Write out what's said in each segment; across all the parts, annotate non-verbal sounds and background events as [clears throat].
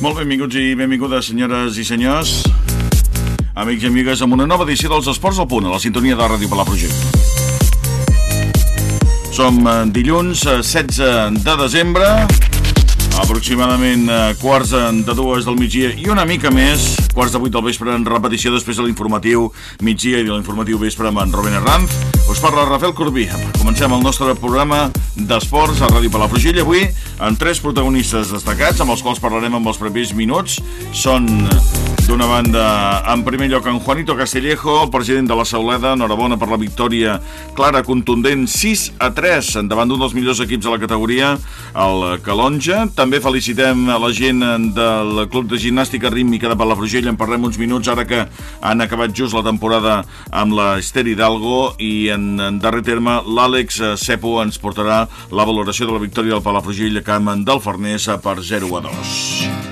Molt benvinguts i benvingudes, senyores i senyors. Amics i amigues, amb una nova edició dels Esports al Punt, a la sintonia de Ràdio Palafrugell. Som eh, dilluns eh, 16 de desembre, aproximadament eh, quarts de dues del migdia i una mica més, quarts de vuit del vespre en repetició després de l'informatiu migdia i de l'informatiu vespre amb en Robin Herranz. Us parla Rafael Corbí. Comencem el nostre programa d'esports a Ràdio Palafrugell avui amb tres protagonistes destacats amb els quals parlarem amb els propers minuts. Són D'una banda, en primer lloc, en Juanito Castillejo, el president de la Sauleda, enhorabona per la victòria clara, contundent, 6 a 3, davant d'un dels millors equips de la categoria, el Calonja. També felicitem a la gent del Club de Gimnàstica Rítmica de Palafrugell, en parlem uns minuts, ara que han acabat just la temporada amb la Hidalgo, i en, en darrer terme, l'Àlex Cepo ens portarà la valoració de la victòria del Palafrugell a camp del Farners per 0 a 2.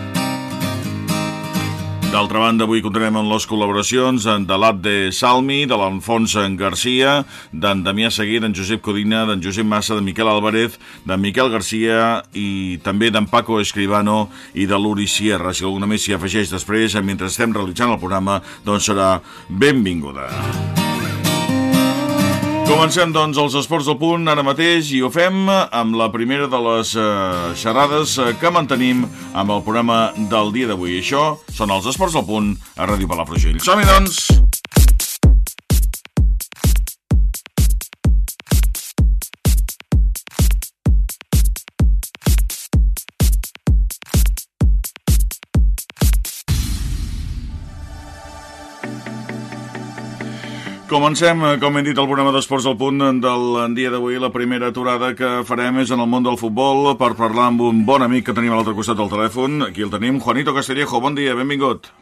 D'altra banda, avui comptarem amb les col·laboracions de l'Abde Salmi, de l'Alfons Garcia, d'en Damià Seguer, d'en Josep Codina, d'en Josep Massa, de Miquel Álvarez, d'en Miquel Garcia i també d'en Paco Escribano i de l'Uri Sierra. Si alguna més s'hi afegeix després, mentre estem realitzant el programa, doncs serà benvinguda. Comencem, doncs, els esports del punt ara mateix i ho fem amb la primera de les eh, xerrades eh, que mantenim amb el programa del dia d'avui. Això són els esports del punt a Ràdio Palafrugell. Som-hi, doncs! Comencem, eh, com hem dit, el programa d'Esports al Punt del dia d'avui. La primera aturada que farem és en el món del futbol per parlar amb un bon amic que tenim a l'altre costat del telèfon. Aquí el tenim, Juanito Castellejo. Bon dia, benvingut.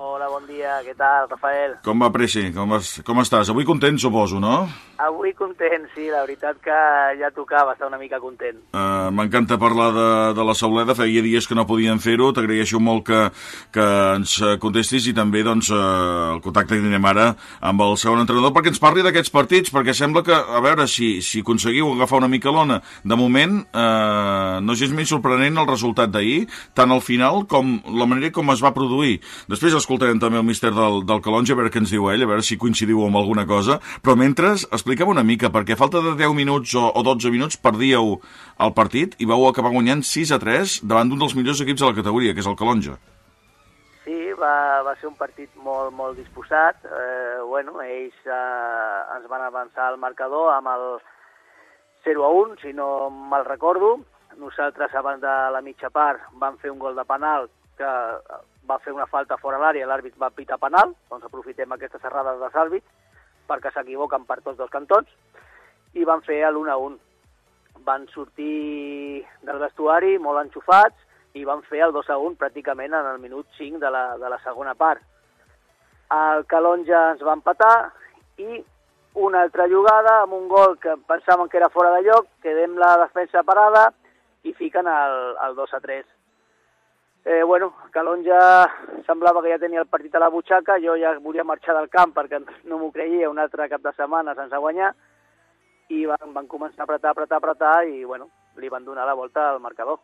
Hola, bon dia, què tal, Rafael? Com va, Preci? Com, vas, com estàs? Avui content, suposo, no? Avui content, sí, la veritat que ja tocava estar una mica content. Uh, M'encanta parlar de, de la Sauleda, feia dies que no podien fer-ho, t'agraeixo molt que, que ens contestis i també doncs, uh, el contacte que tenim ara amb el segon entrenador perquè ens parli d'aquests partits, perquè sembla que, a veure, si, si aconseguiu agafar una mica l'ona, de moment uh, no és menys sorprenent el resultat d'ahir, tant al final com la manera com es va produir. Després escoltarem també el míster del, del Calonja, a veure què ens diu ell, a veure si coincidiu amb alguna cosa, però mentre, explica'm una mica, perquè falta de 10 minuts o, o 12 minuts perdíeu el partit i vau acabar guanyant 6 a 3 davant d'un dels millors equips de la categoria, que és el Calonja. Sí, va, va ser un partit molt, molt disposat. Eh, bueno, ells eh, ens van avançar al marcador amb el 0 a 1, si no mal recordo. Nosaltres, abans de la mitja part, vam fer un gol de penal que va fer una falta fora l'àrea, l'àrbit va pitar penal, doncs aprofitem aquestes errades dels àrbits perquè s'equivoquen per tots dos cantons, i van fer l'1 a 1. Van sortir del vestuari molt enxufats i van fer el 2 a 1 pràcticament en el minut 5 de la, de la segona part. El Calonja ens va empatar i una altra jugada amb un gol que pensàvem que era fora de lloc, quedem la defensa parada i fiquen el, el 2 a 3. Eh, bueno, Calonja semblava que ja tenia el partit a la butxaca, jo ja volia marxar del camp perquè no m'ho creia un altre cap de setmana sense guanyar, i van, van començar a apretar, apretar, apretar, i bueno, li van donar la volta al marcador.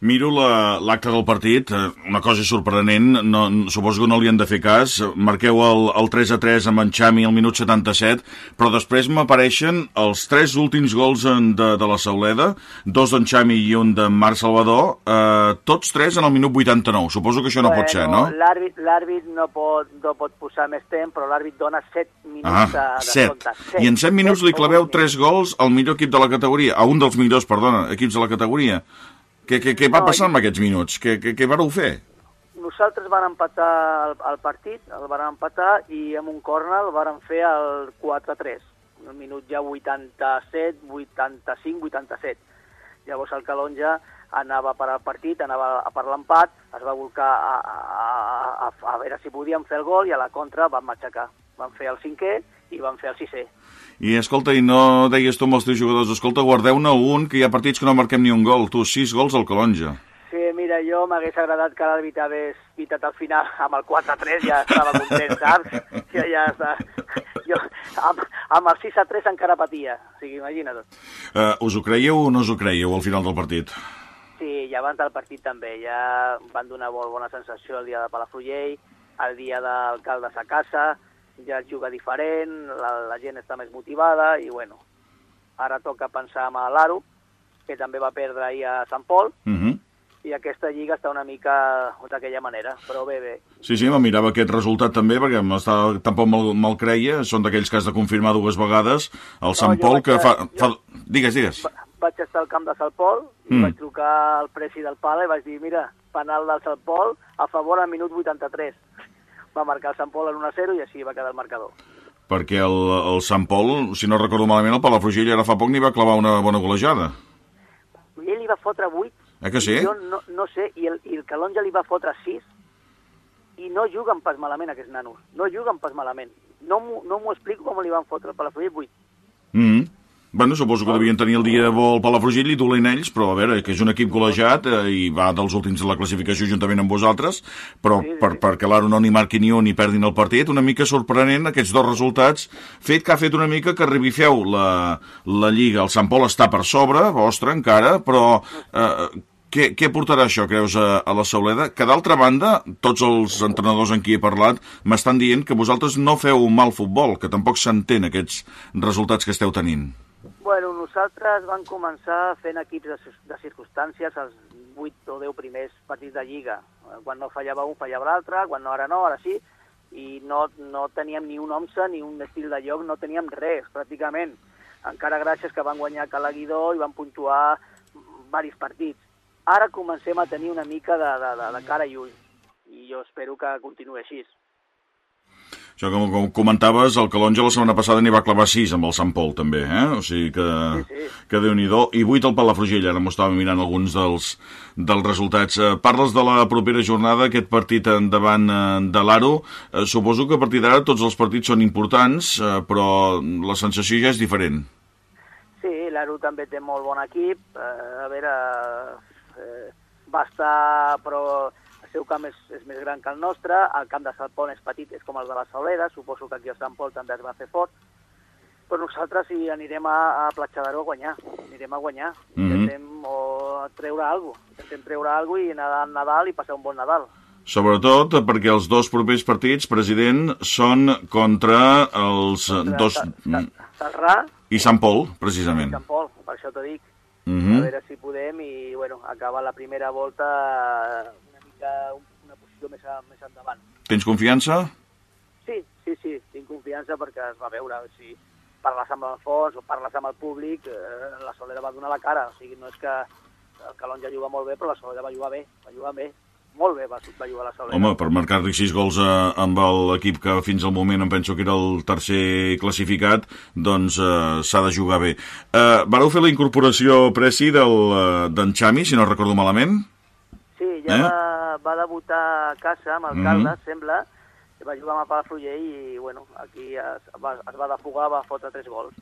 Miro l'acte la, del partit, eh, una cosa sorprenent, no, suposo que no li han de fer cas, marqueu el, el 3 a 3 amb en Xami al minut 77, però després m'apareixen els tres últims gols de, de la Sauleda, dos d'en Xami i un de Marc Salvador, eh, tots tres en el minut 89, suposo que això no bueno, pot ser, no? L'àrbit no, pot, no pot posar més temps, però l'àrbit dona 7 minuts ah, de, de 7. compte. 7. I en 7 minuts li claveu 3 gols al millor equip de la categoria, a un dels millors, perdona, equips de la categoria. Què, què, què va No, passar amb aquests minuts? Què, què, què vareu fer? Nosaltres van empatar el, el partit, el van empatar i amb un córner el van fer el 4-3, un minut ja 87, 85, 87. Llavors el Calonja anava per al partit, anava a per l'empat, es va volcar a, a, a, a, a veure si podien fer el gol i a la contra van matxacar. Van fer el cinquè i van fer el sisè. I escolta, i no deies tu amb els teus jugadors, escolta, guardeu-ne un, que hi ha partits que no marquem ni un gol. Tu, sis gols al Calonja. Sí, mira, jo m'hagués agradat que l'àrbit hagués pitat al final amb el 4-3, ja estava content, saps? [laughs] Ja, ja està. Jo, amb, amb el 6-3 encara patia, o sigui, imagina't. Uh, us ho creieu o no us ho creieu al final del partit? Sí, i abans del partit també. Ja van donar molt bona sensació el dia de Palafrugell, el dia d'alcaldes a casa, ja es juga diferent, la, la gent està més motivada i bueno, ara toca pensar en l'Aro, que també va perdre ahir a Sant Pol, Uh -huh. i aquesta lliga està una mica d'aquella manera, però bé, bé. Sí, sí, me mirava aquest resultat també, perquè tampoc me'l me creia, són d'aquells que has de confirmar dues vegades, el Sant jo Pol, que a- fa, jo- fa... Digues, digues. Va, vaig estar al camp de Sant Pol i Mm. vaig trucar al presi del Pala i vaig dir, mira, penal del Sant Pol a favor al minut 83. Va marcar el Sant Pol en 1-0 i així va quedar el marcador. Perquè el, el Sant Pol, si no recordo malament, el Palafrugell ara fa poc ni va clavar una bona golejada. Ell li va fotre 8 Eh que sí? Jo no, no sé, i el, i el Calonja li va fotre 6 i no juguen pas malament aquests nanos, no juguen pas malament. No m'ho no m'ho explico com li van fotre la Palafrugell 8. Mm -hmm. Bueno, suposo que devien tenir el dia bo el Palafrugell i dolent ells, però a veure, que és un equip golejat eh, i va dels últims de la classificació juntament amb vosaltres, però Sí, sí, per, perquè l'Aro no ni marqui ni un ni perdin el partit, una mica sorprenent aquests dos resultats, fet que ha fet una mica que revifeu la, la Lliga. El Sant Pol està per sobre, vostre encara, però eh, què, què portarà això, creus, a, a la Sauleda? Que d'altra banda, tots els entrenadors amb qui he parlat m'estan dient que vosaltres no feu un mal futbol, que tampoc s'entén aquests resultats que esteu tenint. Bueno, nosaltres vam començar fent equips de, de circumstàncies els 8 o 10 primers partits de Lliga. Eh, Quan no fallava un, fallava l'altre, quan no, ara no, ara sí, i no, no teníem ni un 11 ni un estil de joc, no teníem res, pràcticament. Encara gràcies que van guanyar Calaguidor i van puntuar varis partits. Ara comencem a tenir una mica de, de, de, de cara i ull, i jo espero que continuï així. Això, com, com comentaves, el Calonja la setmana passada n'hi va clavar 6 amb el Sant Pol, també, eh? O sigui que, Sí, sí. que déu nhi I 8 al Palafrugell, ara m'ho estava mirant alguns dels, dels resultats. Eh, parles de la propera jornada, aquest partit endavant eh, de l'Aro. Eh, suposo que a partir d'ara tots els partits són importants, però la sensació ja és diferent. Sí, l'Aro també té molt bon equip. A veure, va estar, però camp és, és més gran que el nostre, el camp de Sant Pol és petit, és com el de la Sauleda, suposo que aquí a Sant Pol també es va fer fort, però nosaltres sí anirem a, a Platja d'Aro a guanyar, anirem a guanyar, Mhm. intentem o, treure alguna cosa, intentem treure alguna cosa i anar al Nadal i passar un bon Nadal. Sobretot perquè els dos propers partits, president, són contra els eh, dos... Sa- Sarrà I Sant Pol, precisament. Sant Pol, per això t'ho dic. Mhm. a veure si podem i bueno, acabar la primera volta mica una posició més, a, més endavant. Tens confiança? Sí, sí, sí, tinc confiança perquè es va veure si parles amb el fons o parles amb el públic, eh, la Solera va donar la cara, o sigui, no és que el Calonja juga molt bé, però la Solera va jugar bé, va jugar bé, molt bé va, va jugar la Solera. Home, per marcar-li sis gols a, amb l'equip que fins al moment em penso que era el tercer classificat, doncs eh, s'ha de jugar bé. Eh, vareu fer la incorporació preci eh, d'en Xami, si no recordo malament? Sí, ja Eh? va, va debutar a casa amb el Mhm. Caldes, sembla, va jugar amb el Palafrugell i, bueno, aquí es va, es va defugar, va fotre tres gols.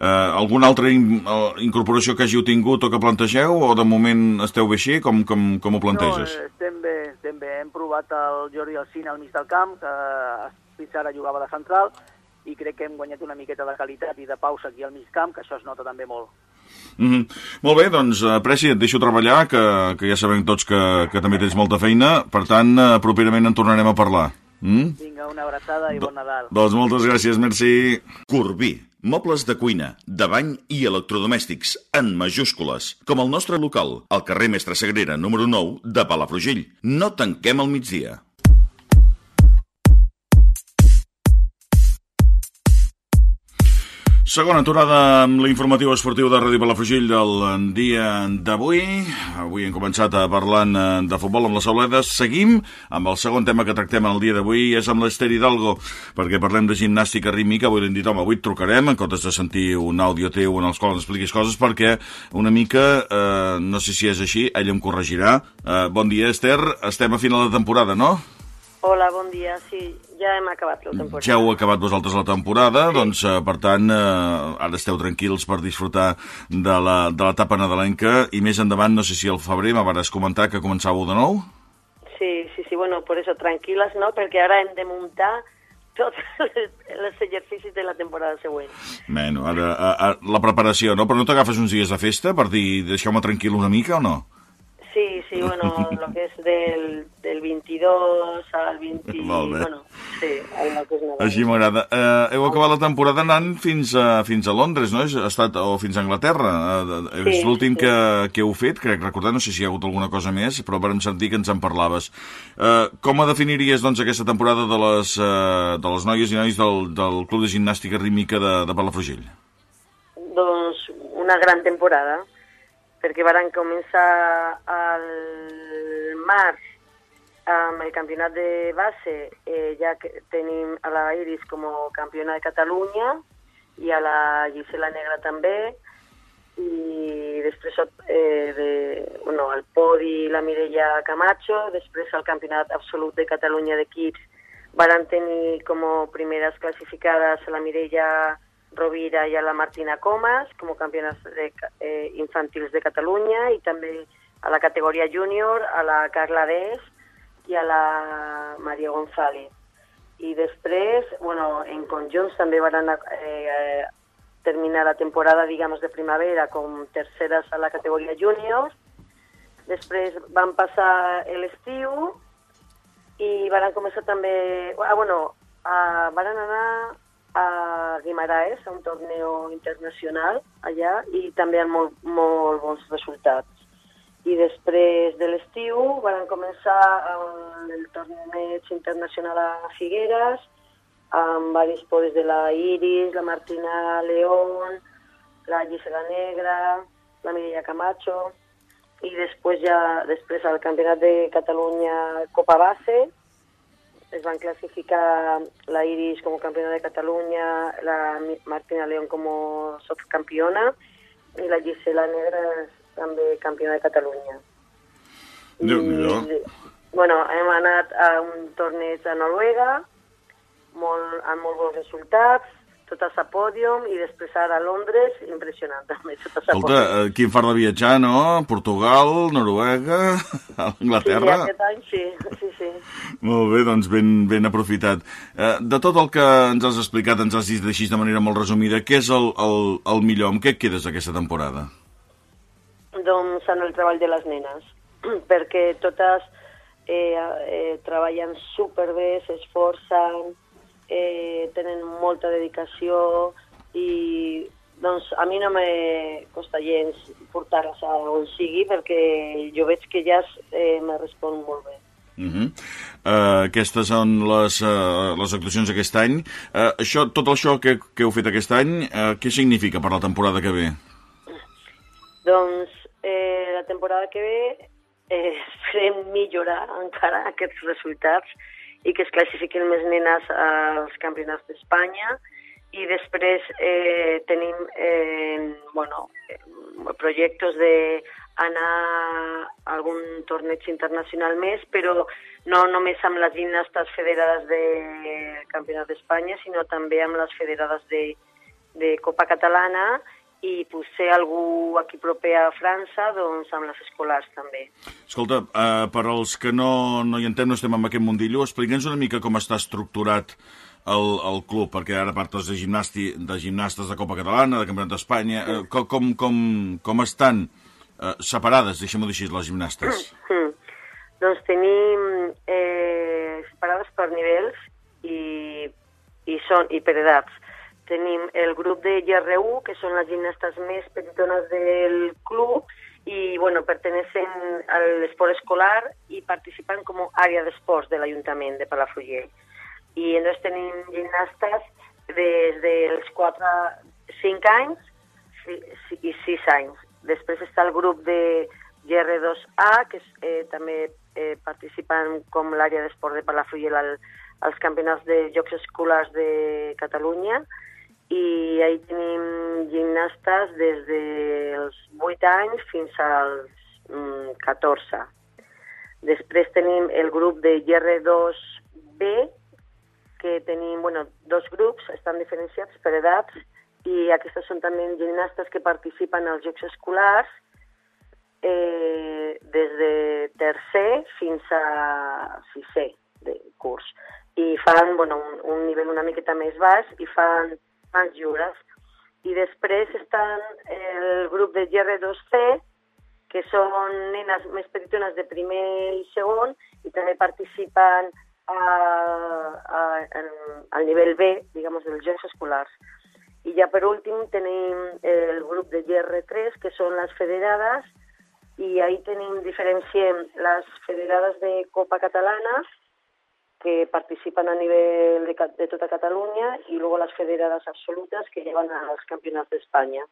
Eh, alguna altra in, eh, incorporació que hàgiu tingut o que plantegeu, o de moment esteu bé així? Com, com, com ho planteges? No, eh, estem bé, estem bé. Hem provat el Jordi Alcina al mig del camp, que fins ara jugava de central, i crec que hem guanyat una miqueta de qualitat i de pausa aquí al mig camp, que això es nota també molt. Mm -hmm. Molt bé, doncs, eh, Preci, et deixo treballar, que, que ja sabem tots que, que també tens molta feina, per tant, eh, properament en tornarem a parlar. Mm? Vinga, una abraçada i bon Nadal. Doncs moltes gràcies, merci. Corbí, mobles de cuina, de bany i electrodomèstics, en majúscules, com el nostre local, al carrer Mestre Sagrera, número 9, de Palafrugell. No tanquem al migdia. Segona aturada amb l'informatiu esportiu de Ràdio Palafrugell del dia d'avui. Avui hem començat a parlant eh, de futbol amb la Sauleda. Seguim amb el segon tema que tractem el dia d'avui, és amb l'Ester Hidalgo, perquè parlem de gimnàstica rítmica. Avui l'hem dit, home, avui trucarem, en comptes de sentir un àudio teu en el qual ens expliquis coses, perquè una mica, eh, no sé si és així, ella em corregirà. Eh, bon dia, Esther. Estem a final de temporada, no? Hola, bon dia. Sí, ja hem acabat la temporada. Ja heu acabat vosaltres la temporada, sí. doncs, eh, per tant, eh, ara esteu tranquils per disfrutar de l'etapa nadalenca i més endavant, no sé si al febrer m'hauràs comentar que començàveu de nou? Sí, sí, sí, bueno, por eso tranquilas, ¿no? Perquè ara hem de muntar tots [laughs] els exercicis de la temporada següent. Bueno, ara, a, a, la preparació, no? Però no t'agafes uns dies de festa per dir, deixeu-me tranquil una mica o no? Sí, sí, bueno, lo que és del, del 22 al 20... [laughs] Molt bé. Bueno, sí, el que és Nadal. Així m'agrada. Eh, heu acabat la temporada anant fins a, fins a Londres, no? Ha estat, o fins a Anglaterra. Eh, és Sí, l'últim sí. que, que heu fet, crec recordar, no sé si hi ha hagut alguna cosa més, però vam sentir que ens en parlaves. Eh, com a definiries, doncs, aquesta temporada de les, eh, de les noies i nois del, del Club de Gimnàstica Rítmica de, de Palafrugell? Doncs una gran temporada, perquè varen començar al març amb el campionat de base, eh, ja que tenim a la Iris com a campiona de Catalunya i a la Gisela Negra també, i després eh, de, bueno, el podi la Mireia Camacho, després el campionat absolut de Catalunya d'equips varen tenir com a primeres classificades la Mireia Rovira i a la Martina Comas com a campionats de, eh, infantils de Catalunya i també a la categoria júnior a la Carla Des i a la Maria González. I després, bueno, en conjunts també van eh, terminar la temporada, digamos, de primavera com terceres a la categoria júnior. Després van passar l'estiu i van començar també... Ah, bueno, uh, van anar a Guimaraes, a un torneo internacional allà, i també amb molt, molt bons resultats. I després de l'estiu van començar amb el torneig internacional a Figueres, amb diversos podes de la Iris, la Martina León, la Gisela Negra, la Mireia Camacho, i després ja després al Campionat de Catalunya Copa Base es van classificar la Iris com a campiona de Catalunya, la Martina León com a subcampiona i la Gisela Negra també campiona de Catalunya. Déu-n'hi-do. bueno, hem anat a un torneig a Noruega molt, amb molt bons resultats, totes a pòdium, i després ara a Londres, impressionant també, totes a Escolta, pòdium. eh, quin fart de viatjar, no? Portugal, Noruega, [laughs] Anglaterra... Sí, aquest any sí, sí, sí. Molt bé, doncs ben, ben aprofitat. Eh, de tot el que ens has explicat, ens has dit així de manera molt resumida, què és el, el, el millor? Amb què et quedes aquesta temporada? Doncs en el treball de les nenes, [clears throat] perquè totes eh, eh, treballen superbé, s'esforcen, eh, tenen molta dedicació i doncs a mi no me costa gens portar-les a on sigui perquè jo veig que ja eh, me respon molt bé. Uh -huh. uh, aquestes són les, uh, les actuacions d'aquest any. Uh, això, tot això que, que heu fet aquest any, uh, què significa per la temporada que ve? Doncs eh, la temporada que ve eh, [laughs] esperem millorar encara aquests resultats i que es classifiquin més nenes als campionats d'Espanya. I després eh, tenim eh, bueno, eh, projectes de anar a algun torneig internacional més, però no només amb les gimnastes federades de Campionat d'Espanya, sinó també amb les federades de, de Copa Catalana i potser algú aquí proper a França, doncs amb les escolars també. Escolta, uh, per als que no, no hi entenem, no estem en aquest mundillo, explica'ns una mica com està estructurat el, el club, perquè ara partes de, gimnasti, de gimnastes de Copa Catalana, de Campionat d'Espanya, uh, com, com, com, com estan uh, separades, deixem-ho dir així, les gimnastes? Mm. Doncs tenim eh, separades per nivels i, i, són, i per edats. Tenim el grup de GR1, que són les gimnastes més petitones del club, i bueno, pertenecen a l'esport escolar i participen com a àrea d'esports de l'Ajuntament de Palafrugell. I llavors tenim gimnastes des dels 4 5 anys i 6 anys. Després està el grup de GR2A, que és, eh, també eh, participen com l'àrea d'esport de Palafrugell al, als campionats de Jocs Escolars de Catalunya i ahí tenim gimnastes des dels 8 anys fins als mm, 14. Després tenim el grup de GR2B, que tenim bueno, dos grups, estan diferenciats per edats, i aquestes són també gimnastes que participen als Jocs Escolars eh, des de tercer fins a sisè de curs. I fan bueno, un, un nivell una miqueta més baix i fan mans lliures. I després estan el grup de GR2C, que són nenes més petitones de primer i segon i també participen a, a, al nivell B, diguem dels Jocs Escolars. I ja per últim tenim el grup de GR3, que són les federades, i ahí tenim, diferenciem les federades de Copa Catalana, que participan a nivel de, de tota Catalunya i luego las federadas absolutes que llevan als campionats d'Espanya.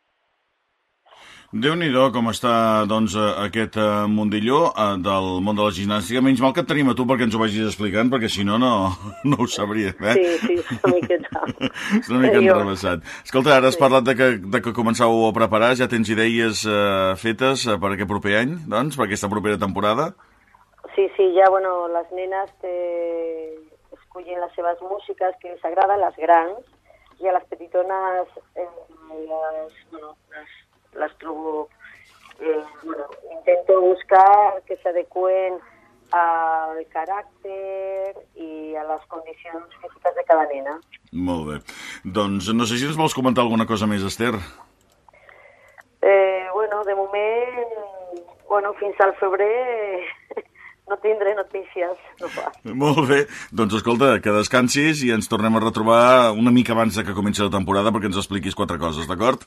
déu nhi com està doncs, aquest uh, mundilló uh, del món de la gimnàstica. Menys mal que et tenim a tu perquè ens ho vagis explicant, perquè si no, no, no ho sabríem. Eh? Sí, sí, una miqueta. [laughs] és una mica enrevessat. Escolta, ara has sí. parlat de que, de que començàveu a preparar, ja tens idees uh, fetes per aquest proper any, doncs, per aquesta propera temporada? Sí, sí, ja, bueno, les nenes te... escullen les seves músiques que els agraden, les grans, i a les petitones eh, les, bueno, les, les trobo... Eh, bueno, intento buscar que s'adequen al caràcter i a les condicions físiques de cada nena. Molt bé. Doncs no sé si ens vols comentar alguna cosa més, Esther. Eh, bueno, de moment, bueno, fins al febrer no tindré notícies. No Molt bé. Doncs escolta, que descansis i ens tornem a retrobar una mica abans de que comenci la temporada perquè ens expliquis quatre coses, d'acord?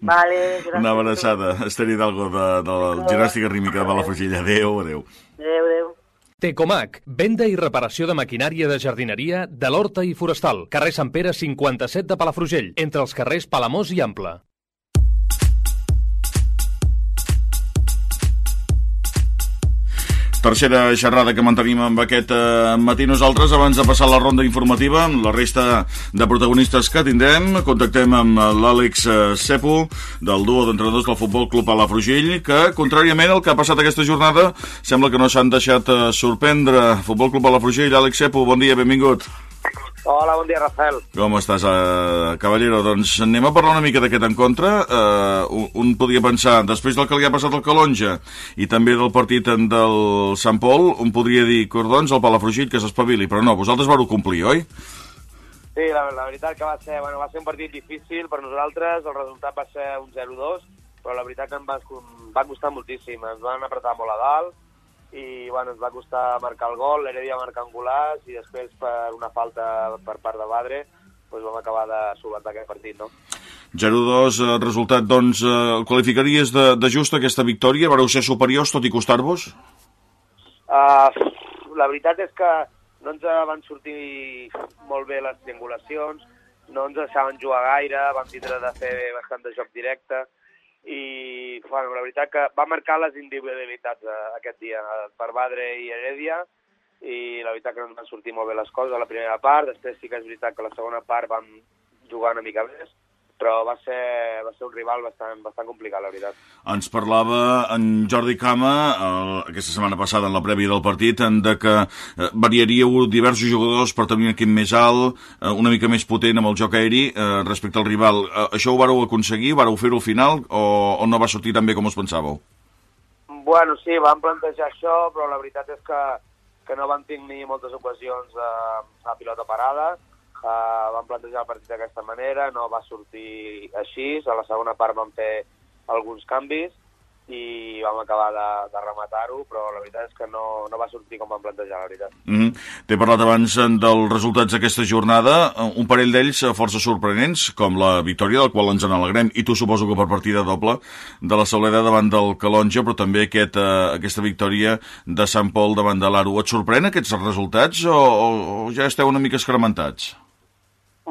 Vale, gràcies. Una abraçada. Esther Hidalgo, de, de la gimnàstica rítmica de Palafrugell. Adéu, adéu. Adéu, adéu. Tecomac, venda i reparació de maquinària de jardineria de l'Horta i Forestal, carrer Sant Pere 57 de Palafrugell, entre els carrers Palamós i Ample. Tercera xerrada que mantenim amb aquest eh, matí nosaltres abans de passar la ronda informativa amb la resta de protagonistes que tindrem. Contactem amb l'Àlex eh, Cepo del duo d'entrenadors del Futbol Club Palafrugell que, contràriament al que ha passat aquesta jornada, sembla que no s'han deixat eh, sorprendre. Futbol Club Palafrugell, Àlex Cepo, bon dia, benvingut. Hola, bon dia, Rafael. Com estàs, uh, Caballero? Doncs anem a parlar una mica d'aquest encontre. Uh, un podria pensar, després del que li ha passat al Calonja i també del partit del Sant Pol, un podria dir, cordons, el Palafrugell, que s'espavili, però no, vosaltres vareu complir, oi? Sí, la, la veritat que va ser, bueno, va ser un partit difícil per nosaltres, el resultat va ser un 0-2, però la veritat que em va, va costar moltíssim, ens van apretar molt a dalt, i bueno, ens va costar marcar el gol, l'Heredia va marcar Angolàs i després per una falta per part de Badre doncs vam acabar de solventar aquest partit, no? 0-2, eh, resultat, doncs, eh, qualificaries de, de just aquesta victòria? Vareu ser superiors tot i costar-vos? Uh, la veritat és que no ens van sortir molt bé les triangulacions, no ens deixaven jugar gaire, vam tindre de fer bastant de joc directe, i bueno, la veritat que va marcar les individualitats eh, aquest dia per Badre i Heredia i la veritat que no ens van sortir molt bé les coses a la primera part, després sí que és veritat que la segona part vam jugar una mica més, però va ser, va ser un rival bastant, bastant complicat, la veritat. Ens parlava en Jordi Cama eh, aquesta setmana passada en la prèvia del partit en de que eh, variaríeu diversos jugadors per tenir un equip més alt, eh, una mica més potent amb el joc aeri eh, respecte al rival. Eh, això ho vareu aconseguir? Vareu fer-ho al final o, o no va sortir tan bé com us pensàveu? Bueno, sí, vam plantejar això, però la veritat és que, que no vam tenir moltes ocasions eh, a pilota parada, Uh, vam plantejar el partit d'aquesta manera, no va sortir així, a la segona part vam fer alguns canvis i vam acabar de, de rematar-ho, però la veritat és que no, no va sortir com vam plantejar, la veritat. Mm -hmm. T'he parlat abans dels resultats d'aquesta jornada, un parell d'ells força sorprenents, com la victòria del qual ens en alegrem, i tu suposo que per partida doble, de la Sauleda davant del Calonja, però també aquest, uh, aquesta victòria de Sant Pol davant de l'Aro. Et sorprèn aquests resultats o, o ja esteu una mica escrementats?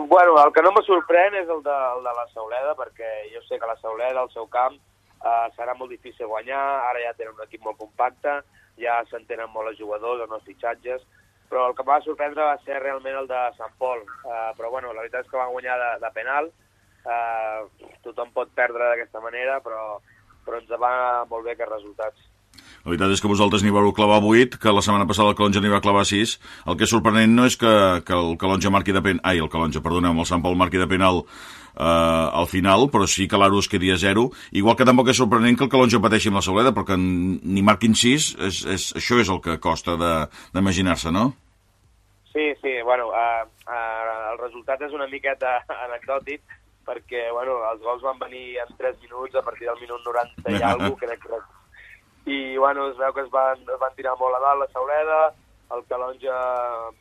Bueno, el que no me sorprèn és el de, el de la Sauleda, perquè jo sé que la Sauleda, al seu camp, eh, serà molt difícil guanyar, ara ja tenen un equip molt compacte, ja s'entenen molt els jugadors, els fitxatges, però el que va sorprendre va ser realment el de Sant Pol. Uh, però bueno, la veritat és que van guanyar de, de penal, uh, tothom pot perdre d'aquesta manera, però, però ens va molt bé aquests resultats. La veritat és que vosaltres n'hi vau clavar 8, que la setmana passada el Calonja n'hi va clavar 6. El que és sorprenent no és que, que el Calonja marqui de penal... Ai, el Calonja, perdoneu, el Sant Pol marqui de penal eh, al final, però sí que l'Aro es quedi a 0. Igual que tampoc és sorprenent que el Calonja pateixi amb la Soleda, perquè ni marquin 6, és, és, això és el que costa d'imaginar-se, no? Sí, sí, bueno, uh, uh, el resultat és una miqueta [laughs] anecdòtic, perquè bueno, els gols van venir en 3 minuts a partir del minut 90 i [laughs] alguna crec que i bueno, es veu que es van, es van tirar molt a dalt la Saureda, el Calonja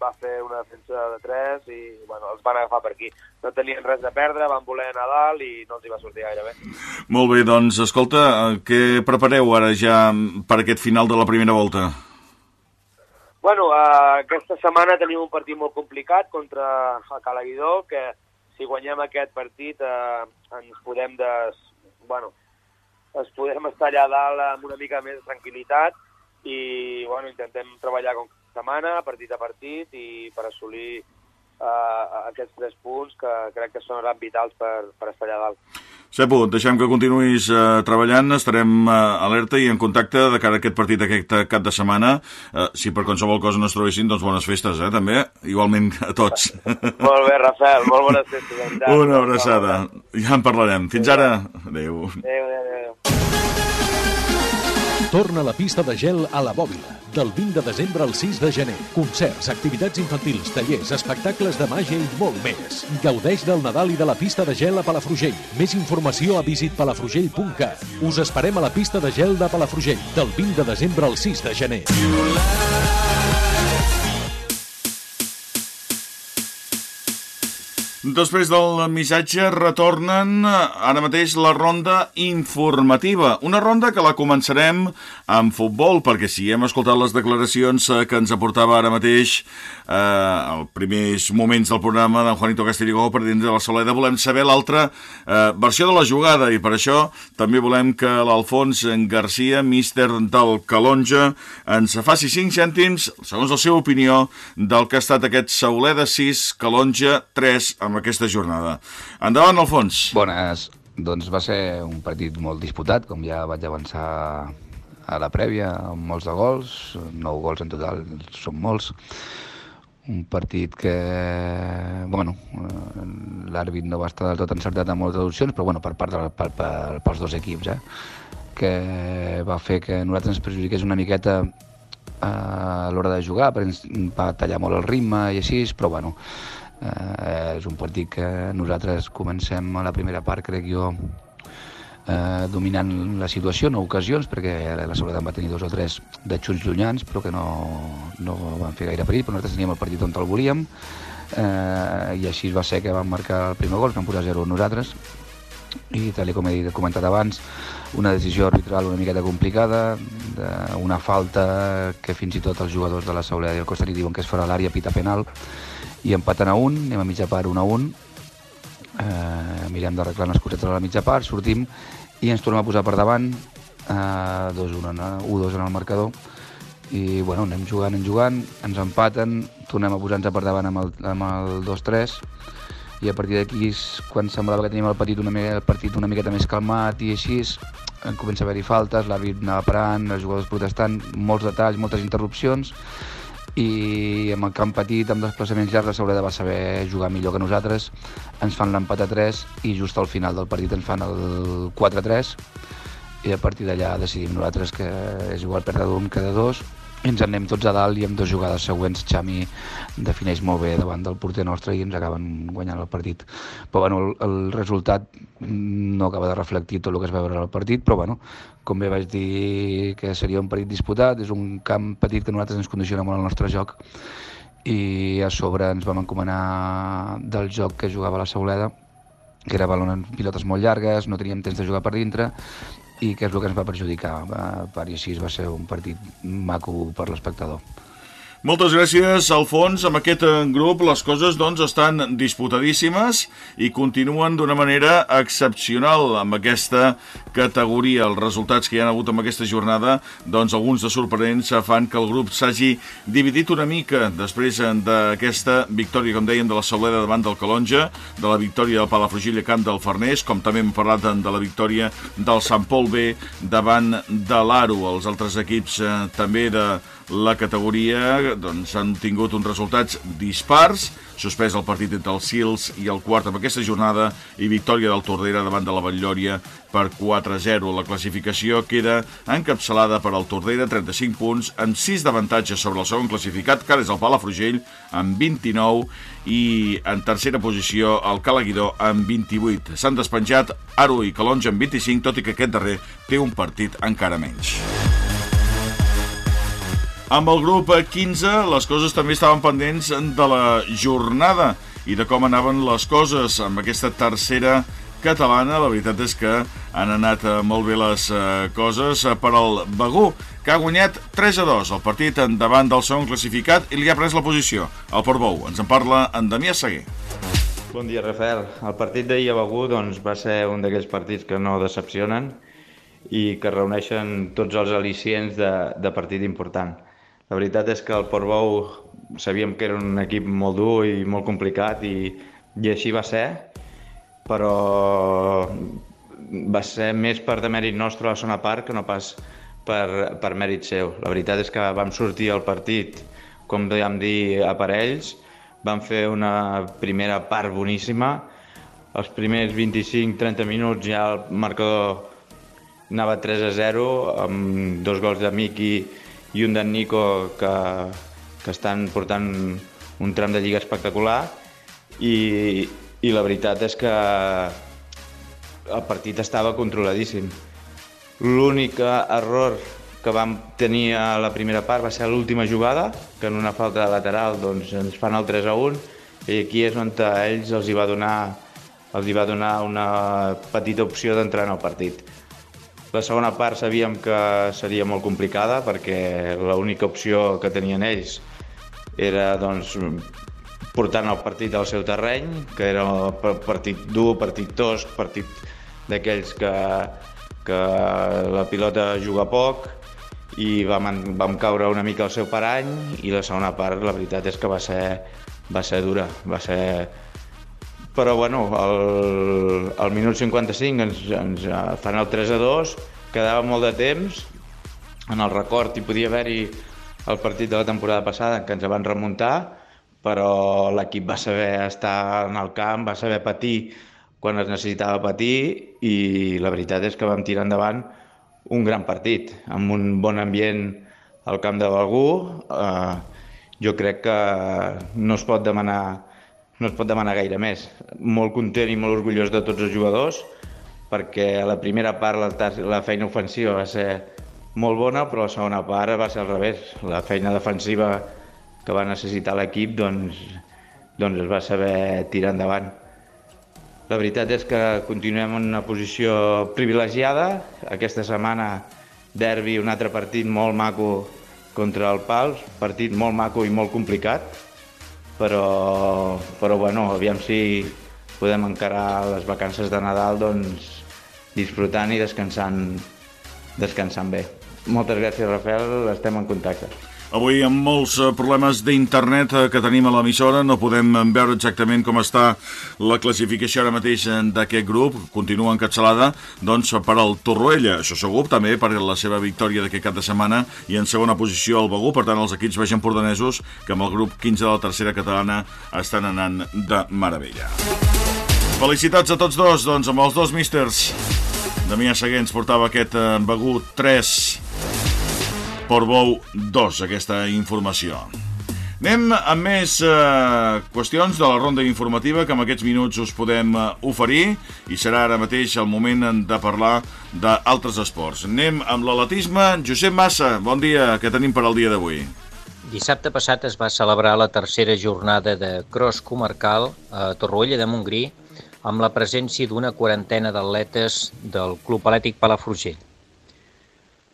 va fer una defensa de 3 i bueno, els van agafar per aquí. No tenien res a perdre, van voler anar a dalt i no els hi va sortir gaire bé. Molt bé, doncs, escolta, eh, què prepareu ara ja per aquest final de la primera volta? Bueno, uh, aquesta setmana tenim un partit molt complicat contra el Calaguidor, que si guanyem aquest partit uh, ens podem des... Bueno, es podem estar allà dalt amb una mica més de tranquil·litat i bueno, intentem treballar com setmana, partit a partit, i per assolir uh, aquests tres punts que crec que són vitals per, per estar allà dalt. Sepo, deixem que continuïs uh, treballant, estarem uh, alerta i en contacte de cara a aquest partit aquest cap de setmana. Uh, si per qualsevol cosa no es trobessin, doncs bones festes, eh, també, igualment a tots. [laughs] molt bé, Rafael, molt bones festes. Una abraçada. Ja en parlarem. Fins ara. Adéu. Adéu, adéu, adéu. Torna la pista de gel a la Bòbila, del 20 de desembre al 6 de gener. Concerts, activitats infantils, tallers, espectacles de màgia i molt més. Gaudeix del Nadal i de la pista de gel a Palafrugell. Més informació a visitpalafrugell.cat. Us esperem a la pista de gel de Palafrugell, del 20 de desembre al 6 de gener. Després del missatge retornen ara mateix la ronda informativa. Una ronda que la començarem amb futbol, perquè si hem escoltat les declaracions eh, que ens aportava ara mateix eh, els primers moments del programa d'en Juanito Castillo per dins de la Soleda, volem saber l'altra eh, versió de la jugada i per això també volem que l'Alfons Garcia, míster del Calonja, ens faci 5 cèntims, segons la seva opinió, del que ha estat aquest Sauleda 6, Calonja 3 amb aquesta jornada. Endavant, Alfons. Bones. Doncs va ser un partit molt disputat, com ja vaig avançar a la prèvia, amb molts de gols, nou gols en total, són molts. Un partit que, bueno, l'àrbit no va estar del tot encertat amb moltes opcions, però bueno, per part de, per, per, pels dos equips, eh? que va fer que nosaltres ens perjudiqués una miqueta eh, a l'hora de jugar, ens va tallar molt el ritme i així, però bueno, Eh, és un partit que nosaltres comencem a la primera part, crec jo, eh, dominant la situació, no ocasions, perquè la Seguretat va tenir dos o tres de xuts llunyans, però que no, no van fer gaire perill, però nosaltres teníem el partit on el volíem, eh, i així va ser que vam marcar el primer gol, vam posar 0 nosaltres, i tal com he dit, comentat abans, una decisió arbitral una miqueta complicada, una falta que fins i tot els jugadors de la Sauleda i el Costa diuen que es farà l'àrea pita penal, i empaten a un, anem a mitja part 1 a 1, eh, mirem d'arreglar unes cosetes a la mitja part, sortim i ens tornem a posar per davant, eh, 2-1, 1-2 en el marcador, i bueno, anem jugant, anem jugant, ens empaten, tornem a posar-nos per davant amb el, amb el 2-3, i a partir d'aquí, quan semblava que teníem el partit una, mica, el partit una miqueta més calmat i així, en comença a haver-hi faltes, l'àrbit anava parant, els jugadors protestant, molts detalls, moltes interrupcions, i amb el camp petit, amb desplaçaments llargs, la Saureda va saber jugar millor que nosaltres. Ens fan l'empat a 3 i just al final del partit ens fan el 4-3 i a partir d'allà decidim nosaltres que és igual perdre d'un que de dos ens anem tots a dalt i amb dues jugades següents Xami defineix molt bé davant del porter nostre i ens acaben guanyant el partit. Però bueno, el, el resultat no acaba de reflectir tot el que es va veure al partit, però bueno, com bé vaig dir que seria un partit disputat, és un camp petit que nosaltres ens condiciona molt el nostre joc i a sobre ens vam encomanar del joc que jugava la Sauleda que era balon en pilotes molt llargues, no teníem temps de jugar per dintre i que és el que ens va perjudicar. Per i així va ser un partit maco per l'espectador. Moltes gràcies, Alfons. Amb aquest eh, grup les coses doncs, estan disputadíssimes i continuen d'una manera excepcional amb aquesta categoria. Els resultats que hi ha hagut amb aquesta jornada, doncs alguns de sorprenents fan que el grup s'hagi dividit una mica després eh, d'aquesta victòria, com deien, de la Sauleda davant del Calonja, de la victòria del Palafrugell a camp del Farners, com també hem parlat de la victòria del Sant Pol B davant de l'Aro. Els altres equips eh, també de la categoria doncs, han tingut uns resultats dispars, suspès el partit entre els Sils i el quart amb aquesta jornada i victòria del Tordera davant de la Batllòria per 4-0. La classificació queda encapçalada per al Tordera, 35 punts, amb 6 d'avantatge sobre el segon classificat, que és el Palafrugell, amb 29, i en tercera posició el Calaguidor amb 28. S'han despenjat Aro i Calonja amb 25, tot i que aquest darrer té un partit encara menys. Amb el grup 15 les coses també estaven pendents de la jornada i de com anaven les coses amb aquesta tercera catalana. La veritat és que han anat eh, molt bé les eh, coses eh, per al Begú, que ha guanyat 3 a 2 el partit endavant del segon classificat i li ha pres la posició. El Portbou ens en parla en Damià Seguer. Bon dia, Rafael. El partit d'ahir a Begú doncs, va ser un d'aquells partits que no decepcionen i que reuneixen tots els al·licients de, de partit important. La veritat és que el Portbou sabíem que era un equip molt dur i molt complicat i, i així va ser, però va ser més per demèrit nostre a la zona part que no pas per, per mèrit seu. La veritat és que vam sortir al partit, com dèiem dir, a parells, vam fer una primera part boníssima, els primers 25-30 minuts ja el marcador anava 3 a 0 amb dos gols de Miki i un d'en Nico que, que estan portant un tram de lliga espectacular i, i la veritat és que el partit estava controladíssim. L'únic error que vam tenir a la primera part va ser l'última jugada, que en una falta de lateral doncs, ens fan el 3 a 1, i aquí és on a ells els hi va donar, els hi va donar una petita opció d'entrar en el partit. La segona part sabíem que seria molt complicada perquè l'única opció que tenien ells era doncs, portant el partit al seu terreny, que era el partit dur, partit tosc, partit d'aquells que, que la pilota juga poc i vam, vam caure una mica al seu parany i la segona part la veritat és que va ser, va ser dura, va ser... Però bueno, al, al minut 55 ens, ens fan el 3 a 2, quedava molt de temps, en el record hi podia haver-hi el partit de la temporada passada què ens van remuntar, però l'equip va saber estar en el camp, va saber patir quan es necessitava patir i la veritat és que vam tirar endavant un gran partit, amb un bon ambient al camp de Balgú. Eh, jo crec que no es pot demanar no es pot demanar gaire més. Molt content i molt orgullós de tots els jugadors, perquè a la primera part la, la feina ofensiva va ser molt bona, però la segona part va ser al revés. La feina defensiva que va necessitar l'equip doncs, doncs es va saber tirar endavant. La veritat és que continuem en una posició privilegiada. Aquesta setmana derbi, un altre partit molt maco contra el Pals, partit molt maco i molt complicat, però, però bueno, aviam si podem encarar les vacances de Nadal doncs, disfrutant i descansant, descansant bé. Moltes gràcies, Rafael, estem en contacte. Avui amb molts eh, problemes d'internet eh, que tenim a l'emissora no podem eh, veure exactament com està la classificació ara mateix d'aquest grup. Continua encapçalada doncs, per al Torroella, això segur, també per la seva victòria d'aquest cap de setmana i en segona posició el Begú, per tant els equips pordanesos que amb el grup 15 de la tercera catalana estan anant de meravella. Felicitats a tots dos, doncs, amb els dos místers. Damià Seguer ens portava aquest Begú 3 Portbou 2, aquesta informació. Anem amb més eh, qüestions de la ronda informativa que en aquests minuts us podem eh, oferir i serà ara mateix el moment de parlar d'altres esports. Anem amb l'atletisme. Josep Massa, bon dia, què tenim per al dia d'avui? Dissabte passat es va celebrar la tercera jornada de cross comarcal a Torroella de Montgrí amb la presència d'una quarantena d'atletes del Club Atlètic Palafrugell.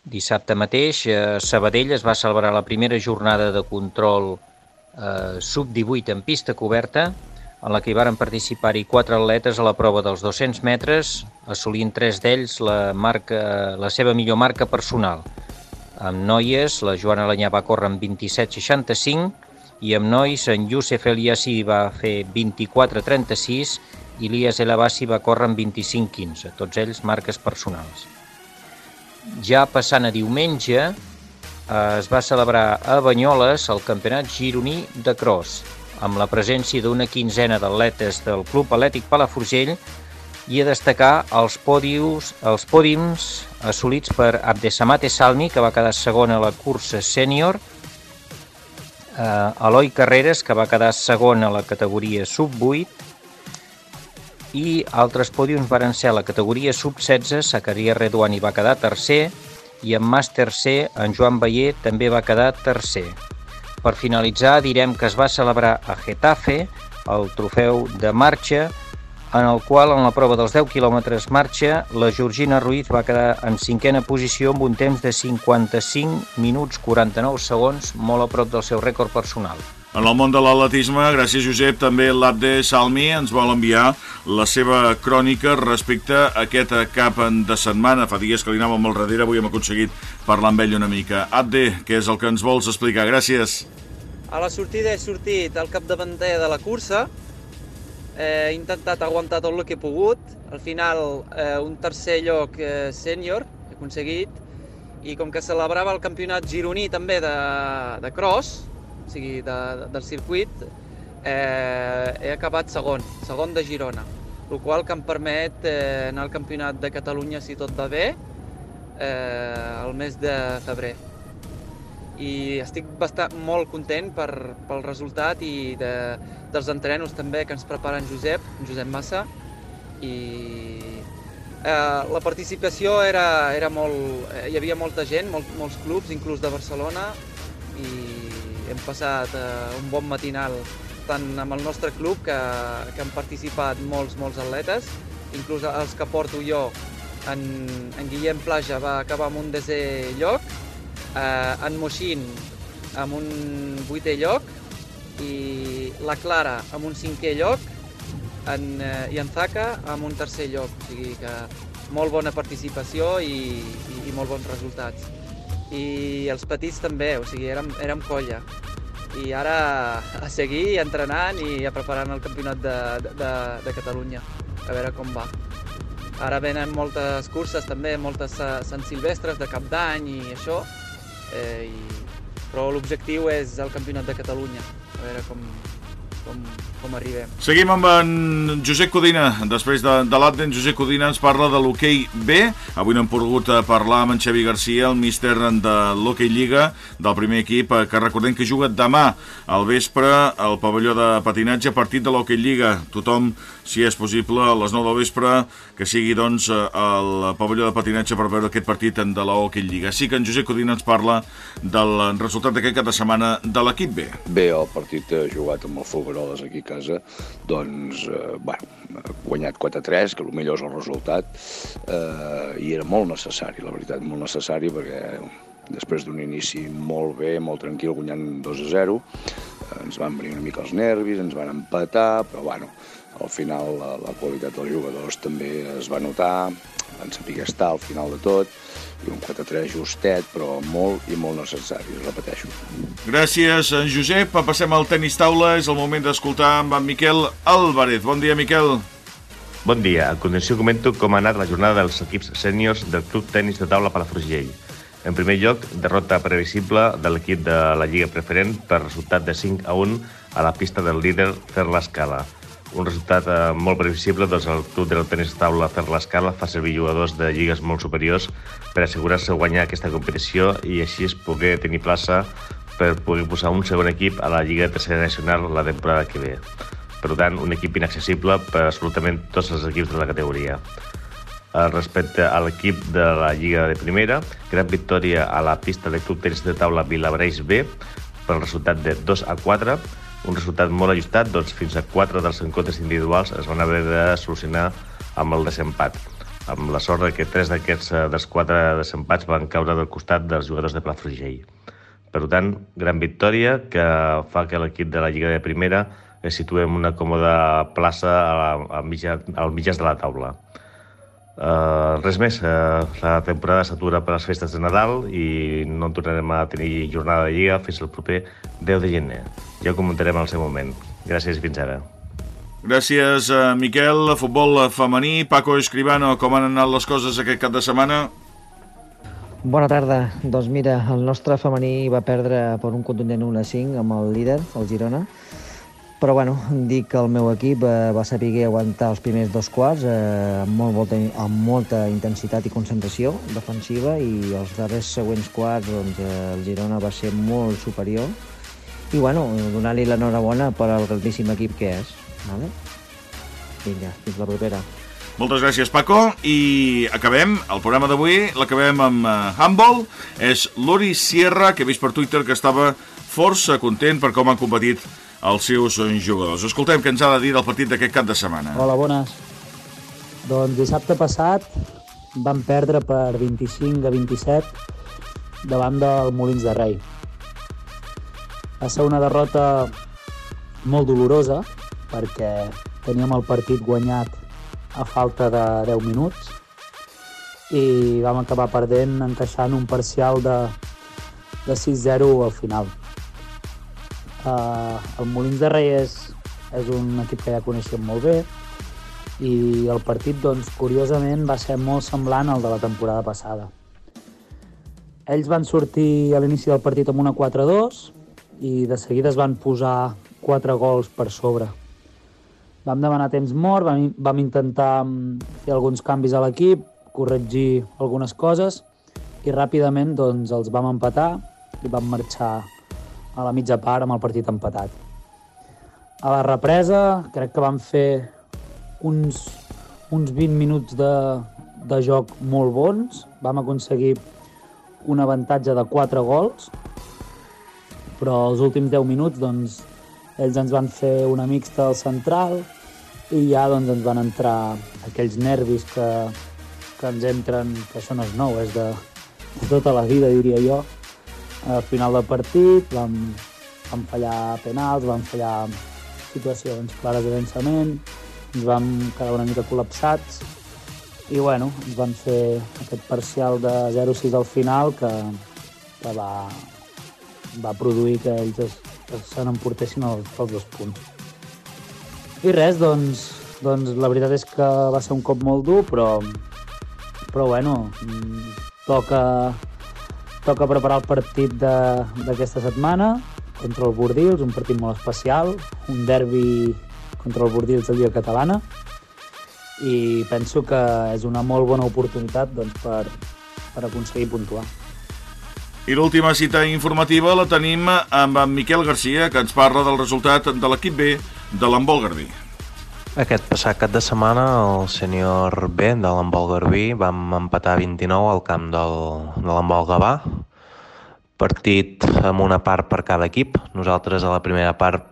Dissabte mateix a Sabadell es va celebrar la primera jornada de control eh, sub-18 en pista coberta, en la que hi varen participar-hi quatre atletes a la prova dels 200 metres, assolint tres d'ells la, marca, la seva millor marca personal. Amb noies, la Joana Lanyà va córrer amb 27,65 i amb nois, en Youssef Eliassi va fer 24,36 i Elias Elabassi va córrer amb 25,15, tots ells marques personals. Ja passant a diumenge, eh, es va celebrar a Banyoles el Campionat gironí de cross, amb la presència d'una quinzena d'atletes del Club Atlètic Palafrugell i a destacar els, pòdiums, els pòdiums assolits per Abdesamate Salmi, que va quedar segon a la cursa sènior, eh, Eloi Carreras, que va quedar segon a la categoria sub-8, i altres pòdiums varen ser la categoria sub-16, Sacaria Reduani va quedar tercer, i en Màster C, en Joan Bayer també va quedar tercer. Per finalitzar, direm que es va celebrar a Getafe el trofeu de marxa, en el qual, en la prova dels 10 quilòmetres marxa, la Georgina Ruiz va quedar en cinquena posició amb un temps de 55 minuts 49 segons, molt a prop del seu rècord personal. En el món de l'atletisme, gràcies Josep, també l'Abde Salmi ens vol enviar la seva crònica respecte a aquest cap de setmana. Fa dies que li anàvem molt darrere, avui hem aconseguit parlar amb ell una mica. Abde, què és el que ens vols explicar? Gràcies. A la sortida he sortit al capdavanter de la cursa, he intentat aguantar tot el que he pogut, al final eh, un tercer lloc eh, sènior he aconseguit, i com que celebrava el campionat gironí també de, de cross, o sigui, de, de, del circuit, eh, he acabat segon, segon de Girona, el qual que em permet eh, anar al Campionat de Catalunya, si tot va bé, eh, el mes de febrer. I estic bastant, molt content per, pel resultat i de, dels entrenos també que ens preparen Josep, Josep Massa, i eh, la participació era, era molt... Eh, hi havia molta gent, molt, molts clubs, inclús de Barcelona, i hem passat eh, un bon matinal tant amb el nostre club, que, que han participat molts, molts atletes, inclús els que porto jo, en, en Guillem Plaja va acabar amb un desè lloc, eh, en Moixin amb un vuitè lloc i la Clara amb un cinquè lloc en, eh, i en Zaka amb un tercer lloc. O sigui que molt bona participació i, i, i molt bons resultats i els petits també, o sigui, érem, érem colla. I ara a seguir entrenant i a preparant el campionat de, de, de Catalunya, a veure com va. Ara venen moltes curses també, moltes Sant Silvestres de cap d'any i això, eh, i... però l'objectiu és el campionat de Catalunya, a veure com, com, com arribem. Seguim amb en Josep Codina. Després de, de l'Adden, Josep Codina ens parla de l'hoquei B. Avui n'hem pogut eh, parlar amb en Xavi Garcia, el míster de l'hoquei Lliga, del primer equip, eh, que recordem que juga demà al vespre al pavelló de patinatge, partit de l'hoquei Lliga. Tothom, si és possible, a les 9 del vespre, que sigui doncs eh, al pavelló de patinatge per veure aquest partit de l'hoquei Lliga. Sí que en Josep Codina ens parla del resultat d'aquest cap de setmana de l'equip B. Bé, el partit jugat amb el Fulgaroles aquí a casa, doncs, eh, bueno, guanyat 4-3, que millor és el resultat, eh, i era molt necessari, la veritat, molt necessari, perquè després d'un inici molt bé, molt tranquil, guanyant 2-0, eh, ens van venir una mica els nervis, ens van empatar, però bueno, al final la, la qualitat dels jugadors també es va notar, van saber estar al final de tot, i un 4-3 justet, però molt i molt necessari, repeteixo. Gràcies, en Josep. Passem al tenis taula. És el moment d'escoltar amb en Miquel Álvarez. Bon dia, Miquel. Bon dia. A continuació comento com ha anat la jornada dels equips sèniors del Club Tenis de Taula Palafrugell. En primer lloc, derrota previsible de l'equip de la Lliga Preferent per resultat de 5 a 1 a la pista del líder Fer l'Escala un resultat eh, molt previsible, doncs el club del tenis taula per l'escala fa servir jugadors de lligues molt superiors per assegurar-se guanyar aquesta competició i així es poder tenir plaça per poder posar un segon equip a la Lliga Tercera Nacional la temporada que ve. Per tant, un equip inaccessible per absolutament tots els equips de la categoria. Respecte a l'equip de la Lliga de Primera, gran victòria a la pista del Club Tenis de Taula Vilabreix B per el resultat de 2 a 4, un resultat molt ajustat, doncs fins a quatre dels encontres individuals es van haver de solucionar amb el desempat, amb la sort que tres d'aquests eh, dels quatre desempats van caure del costat dels jugadors de Palafrugell. Per tant, gran victòria que fa que l'equip de la Lliga de Primera es situï en una còmoda plaça a mitja, al mitjà de la taula. Uh, res més, uh, la temporada s'atura per les festes de Nadal i no tornarem a tenir jornada de Lliga fins al proper 10 de gener. Ja ho comentarem al seu moment. Gràcies i fins ara. Gràcies, uh, Miquel. Futbol femení, Paco Escribano, com han anat les coses aquest cap de setmana? Bona tarda. Doncs mira, el nostre femení va perdre per un contundent 1-5 amb el líder, el Girona, però bueno, dic que el meu equip eh, va saber aguantar els primers dos quarts eh, amb, molt, molta, amb molta intensitat i concentració defensiva i els darrers següents quarts doncs, eh, el Girona va ser molt superior i bueno, donar-li l'enhorabona per al grandíssim equip que és. Vale? Vinga, fins la propera. Moltes gràcies, Paco. I acabem el programa d'avui, l'acabem amb uh, handball. És l'Uri Sierra, que he vist per Twitter que estava força content per com han competit els seus jugadors. Escoltem què ens ha de dir del partit d'aquest cap de setmana. Hola, bones. Doncs dissabte passat van perdre per 25 a 27 davant del Molins de Rei. Va ser una derrota molt dolorosa perquè teníem el partit guanyat a falta de 10 minuts i vam acabar perdent encaixant un parcial de, de 6-0 al final. Uh, el Molins de Rei és, és un equip que ja coneixem molt bé i el partit, doncs, curiosament, va ser molt semblant al de la temporada passada. Ells van sortir a l'inici del partit amb una 4-2 i de seguida es van posar 4 gols per sobre. Vam demanar temps mort, vam, vam intentar mm, fer alguns canvis a l'equip, corregir algunes coses i ràpidament doncs, els vam empatar i vam marxar a la mitja part amb el partit empatat. A la represa crec que vam fer uns, uns 20 minuts de, de joc molt bons. Vam aconseguir un avantatge de 4 gols, però els últims 10 minuts doncs, ells ens van fer una mixta al central i ja doncs, ens van entrar aquells nervis que, que ens entren, que això no és nou, és de, de tota la vida, diria jo. Al final del partit vam, vam fallar penals, vam fallar situacions clares de llançament, ens vam quedar una mica col·lapsats i bueno, ens van fer aquest parcial de 0-6 al final que, que va, va produir que ells es, se n'emportessin els, els dos punts. I res, doncs, doncs la veritat és que va ser un cop molt dur, però, però bueno, mm, toca, toca preparar el partit d'aquesta setmana contra el Bordils, un partit molt especial, un derbi contra el Bordils de Lliga Catalana, i penso que és una molt bona oportunitat doncs, per, per aconseguir puntuar. I l'última cita informativa la tenim amb en Miquel Garcia, que ens parla del resultat de l'equip B de l'Embol Garbí. Aquest passat cap de setmana el senyor B de l'Embol Garbí vam empatar 29 al camp del, de l'Embol Gavà, partit amb una part per cada equip. Nosaltres a la primera part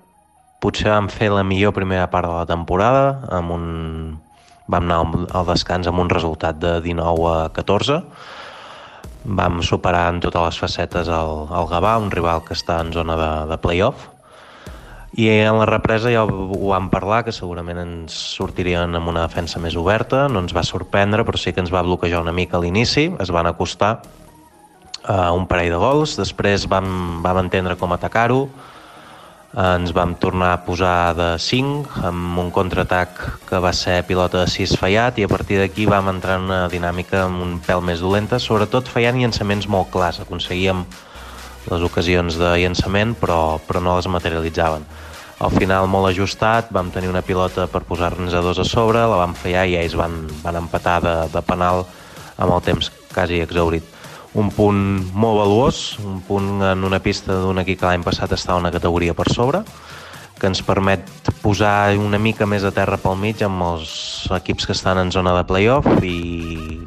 potser vam fer la millor primera part de la temporada, amb un... vam anar al descans amb un resultat de 19 a 14, vam superar en totes les facetes el, el Gavà, un rival que està en zona de, de play-off, i en la represa ja ho vam parlar, que segurament ens sortirien amb una defensa més oberta, no ens va sorprendre, però sí que ens va bloquejar una mica a l'inici, es van acostar a un parell de gols, després vam, vam entendre com atacar-ho, ens vam tornar a posar de 5 amb un contraatac que va ser pilota de 6 fallat i a partir d'aquí vam entrar en una dinàmica amb un pèl més dolenta, sobretot fallant llançaments molt clars. Aconseguíem les ocasions de llançament però, però no les materialitzaven. Al final molt ajustat, vam tenir una pilota per posar-nos a dos a sobre, la vam fallar i ells van, van empatar de, de penal amb el temps quasi exaurit un punt molt valuós, un punt en una pista d'un equip que l'any passat estava una categoria per sobre, que ens permet posar una mica més a terra pel mig amb els equips que estan en zona de playoff i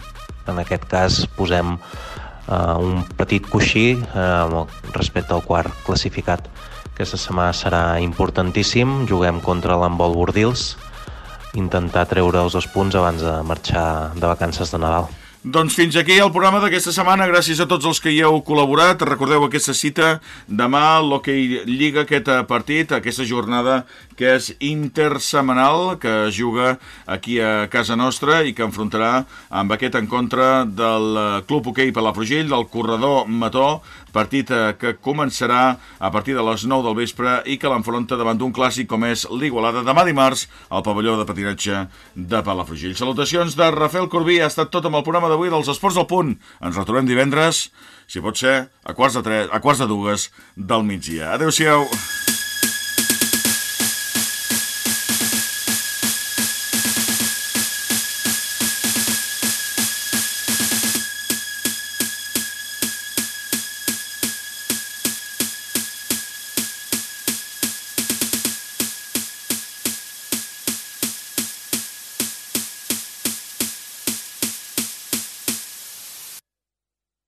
en aquest cas posem uh, un petit coixí uh, respecte al quart classificat. Aquesta setmana serà importantíssim, juguem contra l'Embol Bordils, intentar treure els dos punts abans de marxar de vacances de Nadal. Doncs fins aquí el programa d'aquesta setmana. Gràcies a tots els que hi heu col·laborat. Recordeu aquesta cita demà, l'Hockey Lliga, aquest partit, aquesta jornada que és intersemanal, que es juga aquí a casa nostra i que enfrontarà amb aquest encontre del Club Hockey Palafrugell, del corredor Mató, partit eh, que començarà a partir de les 9 del vespre i que l'enfronta davant d'un clàssic com és l'Igualada demà dimarts al pavelló de patinatge de Palafrugell. Salutacions de Rafael Corbí, ha estat tot amb el programa d'avui dels Esports del Punt. Ens retrobem divendres, si pot ser, a quarts de, tres, a quarts de dues del migdia. Adéu-siau.